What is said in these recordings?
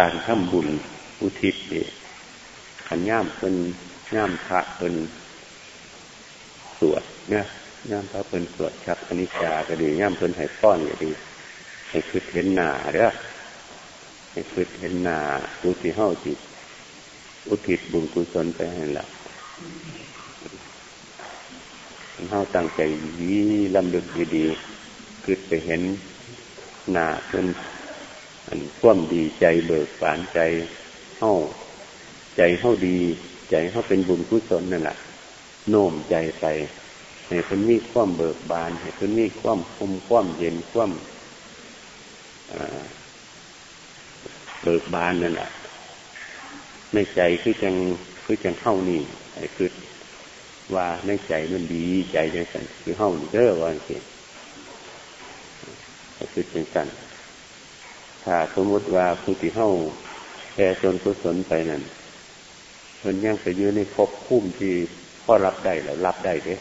การทำบุญอุทิศนี่ขันย่ามเป็นย่ามพระเป็นสวดเนี่ยย่ามพระเป็นสวดชักอนิจจาก็ดีย่ามเป็นไห้ป้อนก็ดีให้คือเห็นหนาเด้อให้คือเห็นหนาดูสิเฮาจิตอุทิศบุญกุศลไปให้ละเฮาตั้งใจดีลำลึกดีๆคือไปเห็นหนาเป็น อันคว่ำดีใจเบิกบานใจเฮาใจเฮาดี ใจเฮาเป็นบุญกุศลนั่นแหละโน้มใจไปให้เพิ่นมีความเบิกบานให้เพิ่นมีความคมความเย็นความเบิกบานนั่นแหละในใจคือจังคือจังเข้านี่ไอ้คือว่าในใจมันดีใจจังสันคือเข้านี่เด้อว่าสิคือจังสัน ถ้าสมมติว่าผู้ที่เข้าแก่จนกุศลไปนั่นเพิ่นยังไปยืนในภพคุ้มที่พ่อรับได้แล้วรับได้เด้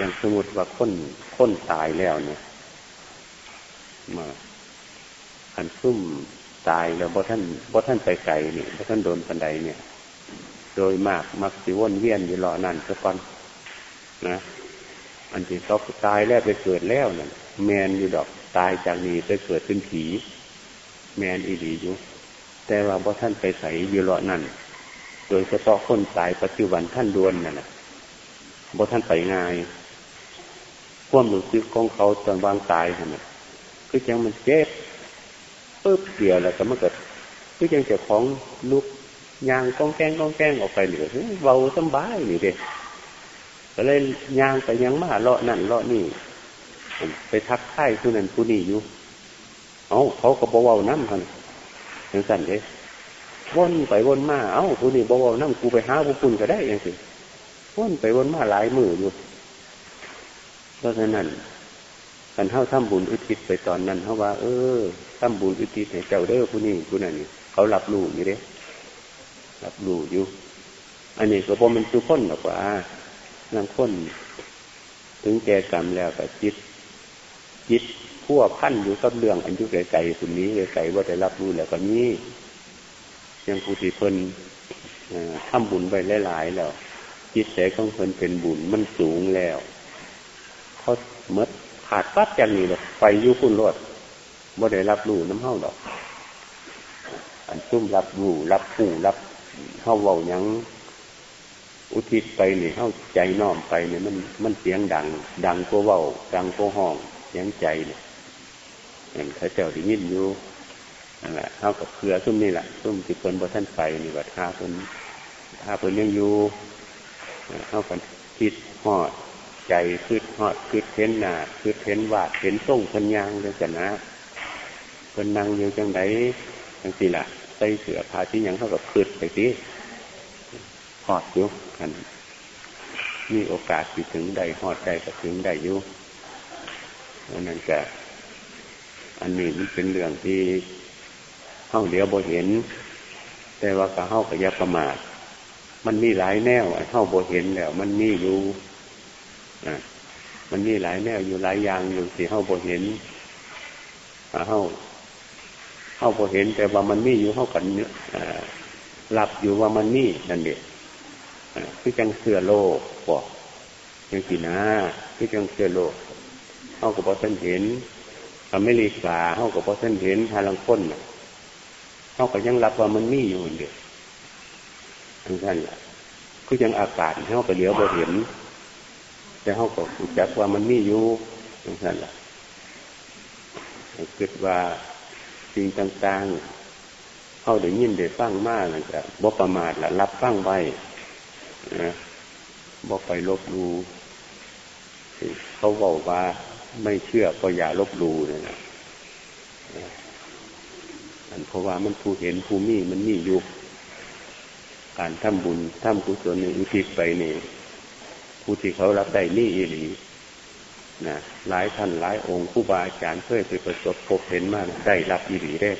ยังสมมติว่าคนคนตายแล้วเนี่ยมาอันซุ่มตายแล้วบ่ท่านบ่ท่านไปไกลนี่ยบ่ท่านโดนปันไดเนี่ย โดยมากมักสิวนเวียนอยู่รอนั่นซะก่อนนะอันที่เขาตายแล้วไปเกิดแล้วนั่นแมนอยู่ดอกตายจากนี้ไปเกิดเป็นผี แมนอีหลีอยู่ แต่ว่าบ่ท่านไปใส่อยู่รนั่น โดยเฉพาะคนตายปัจจุบันท่านดวนนั่นแหละบ่ท่านไปง่ายความรู้สึกของเขาตอนวางตายนั่นคือจังมันเจ็บปุ๊บเดียวแล้วก็มันเกิดคือยังเจ้าของลุกยางก้องแกงก้องแกงออกไปเหลือเบาสบายนี่เด็กก็เลยยางไปยังมาเลาะนั่นเลาะนี่ ไปทักทายผู้นั้นผู้นี้อยู่ เอาเขาก็บอกว่าน้ำกันอย่างสั่นเลยวนไปวนมา เอ้าผู้นี้บอกว่าน้ำกูไปหาผู้ปุ่นก็ได้ยังสิวนไปวนมาหลายมืออยู่เพราะฉะนั้นกันเท่าทำบุญอุทิศไปตอนนั้นเขาว่า เออทำบุญอุทิศให้เจ้าเด้อผู้นี้ผู้นั้นนี่เขาหลับรู้อยู่เด้หลับรู้อยู่ อันนี้ก็บ่มันทุกคนหรอกว่านังคน ถึงแก่กรรมแล้วแต่จิตจิต พัวพันอยู่กับเรื่องอันยุไกลๆสุนี้ไกลๆว่าได้รับรู้แล้วก็นี้ยังผู้ที่เพิ่นทำบุญไปหลายๆแล้วจิตใจของเพิ่นเป็นบุญมันสูงแล้วเขาเมดขาดปั๊บจากนี้เลยไปยุคุณรดบ่ได้รับรู้น้ำเฮาดอก อันซุ่มรับรู้รับผู้รับเฮาเว้ายังอุทิศไปนี่เฮาใจน้อมไปเนี่ยมันมันเสียงดัง ดังก็เว้าดังก็ห้องเสียงใจเนี่ย เห็นเขาเจ้าที่ยินอยู่นั่นแหละเท่ากับเครือซุ่มนี่แหละซุ่มที่คนบ่ท่านไปนี่ว่าท่าเพิ่นท่าเพิ่นยังอยู่เท่ากันคิดหอดใจคืดหอดคืดเห็นหนาคืดเห็นวาดเห็นส่งพันยางเลยกันนะเพิ่นนั่งอยู่จังไดจังสิละใส่เสือผ้าที่ยังเท่ากับคืดไปสิหอดอยู่กันมีโอกาสที่ถึงใดหอดใจก็ถึงใดอยู่อันนั้นก็ อันนี้มันเป็นเรื่องที่เข้าเดียวบ่เห็น แต่ว่าก็เข้ากับยาประมาท มันมีหลายแนวเข้าบ่เห็นแล้ว มันมีอยู่มันมีหลายแนวอยู่หลายอย่างอยู่ที่เข้าบ่เห็นเข้าเข้าบ่เห็น แต่ว่ามันมีอยู่เข้ากันเนื้อหลับอยู่ว่ามันมีนั่นเองคือจังเสือโลกบอกยังสีนาคือจังเสือโลกเข้ากับพอท่านเห็น อเมริกาเข้ากับพอท่านเห็นทาลังพ้นเข้ากับยังรับว่ามันมีอยู่เดียวทั้งนั้นแหละคือยังอากาศเข้ากับเหลียวบ่เห็น แต่เขาก็รู้จักว่ามันมีอยู่อย่างนั้นแหละคิดว่าสิ่งต่างๆเขาได้ยินได้ฟังมากนะจ๊ะบ่ประมาทละรับฟังไว้นะบ่ไปลบลูเขาบอกว่า ไม่เชื่อก็อย่าลบลูนะนะอันเพราะว่ามันผู้เห็นผู้มีมันมีอยู่การทำบุญทำกุศลในอุทิศไปนี่ผู้ที่เขารับได้นี่อีหลีนะหลายท่านหลายองค์ผู้บาอาจารย์เคยไปประสบพบเห็นมาได้รับอีหลีได้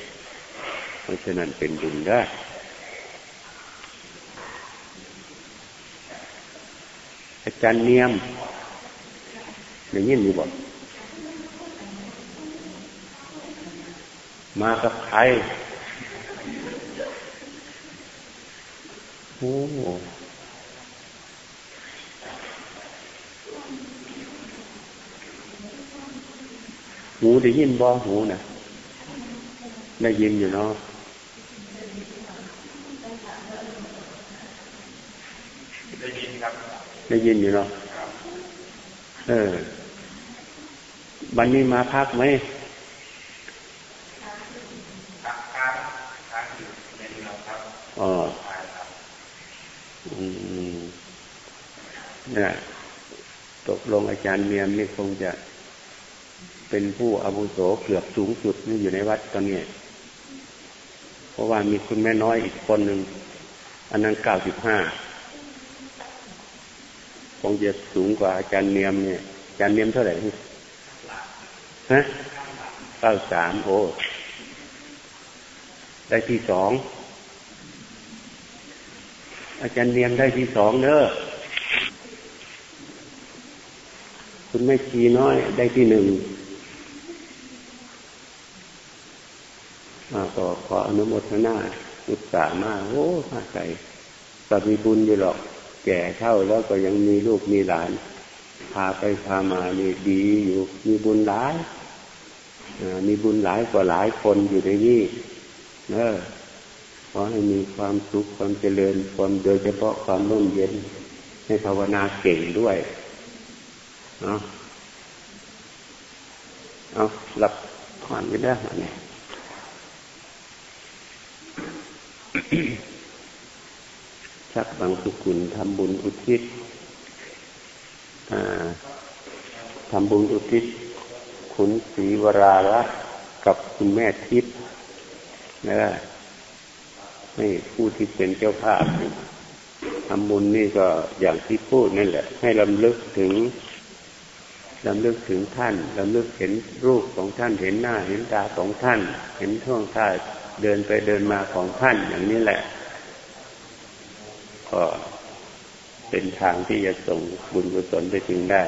เพราะฉะนั้นเป็นบุญได้อาจารย์เนียมได้ยินมีบ มากับใครโอ้หูได้ยินบ่หูนะได้ยินอยู่เนาะได้ยินได้ยินอยู่เนาะเออวันนี้มาพักไหม ตกลงอาจารย์เมียมนี่คงจะเป็นผู้อาวุโสเกือบสูงสุดนี่อยู่ในวัดตอนนี้ เพราะว่ามีคุณแม่น้อยอีกคนหนึ่ง อันนั้นเก้าสิบห้าคงจะสูงกว่าอาจารย์เนียมเนี่ย อาจารย์เนียมเท่าไหร่ฮะเก้าสามโอ้ได้ที่สอง อาจารย์เนียมได้ที่สองเนอะ คุณแม่ชีน้อยได้ที่หนึ่งก็ขออนุโมทนาอุตส่าห์มากโอ้มาใจก็มีบุญอยู่หรอก แก่เท่าแล้วก็ยังมีลูกมีหลาน พาไปพามานี่ดีอยู่ มีบุญหลายมีบุญหลายกว่าหลายคนอยู่ในนี้เนอขอให้มีความสุขความเจริญความโดยเฉพาะความร่มเย็นให้ภาวนาเก่งด้วย เนาเอาหลับผ่อนไปได้ไหมชักบางสุกุลทำบุญอุทิศทำบุญอุทิศคุณศรีวราละกับคุณแม่ทิพย์นะให้ผู้ที่เป็นเจ้าภาพทำบุญนี่ก็อย่างที่พูดนั่นแหละ ให้ลำลึกถึง ลำลึกถึงท่านลำลึกเห็นรูปของท่านเห็นหน้าเห็นตาของท่าน เห็นท่วงท่าเดินไปเดินมาของท่านอย่างนี้แหละก็เป็นทางที่จะส่งบุญกุศลไปถึงได้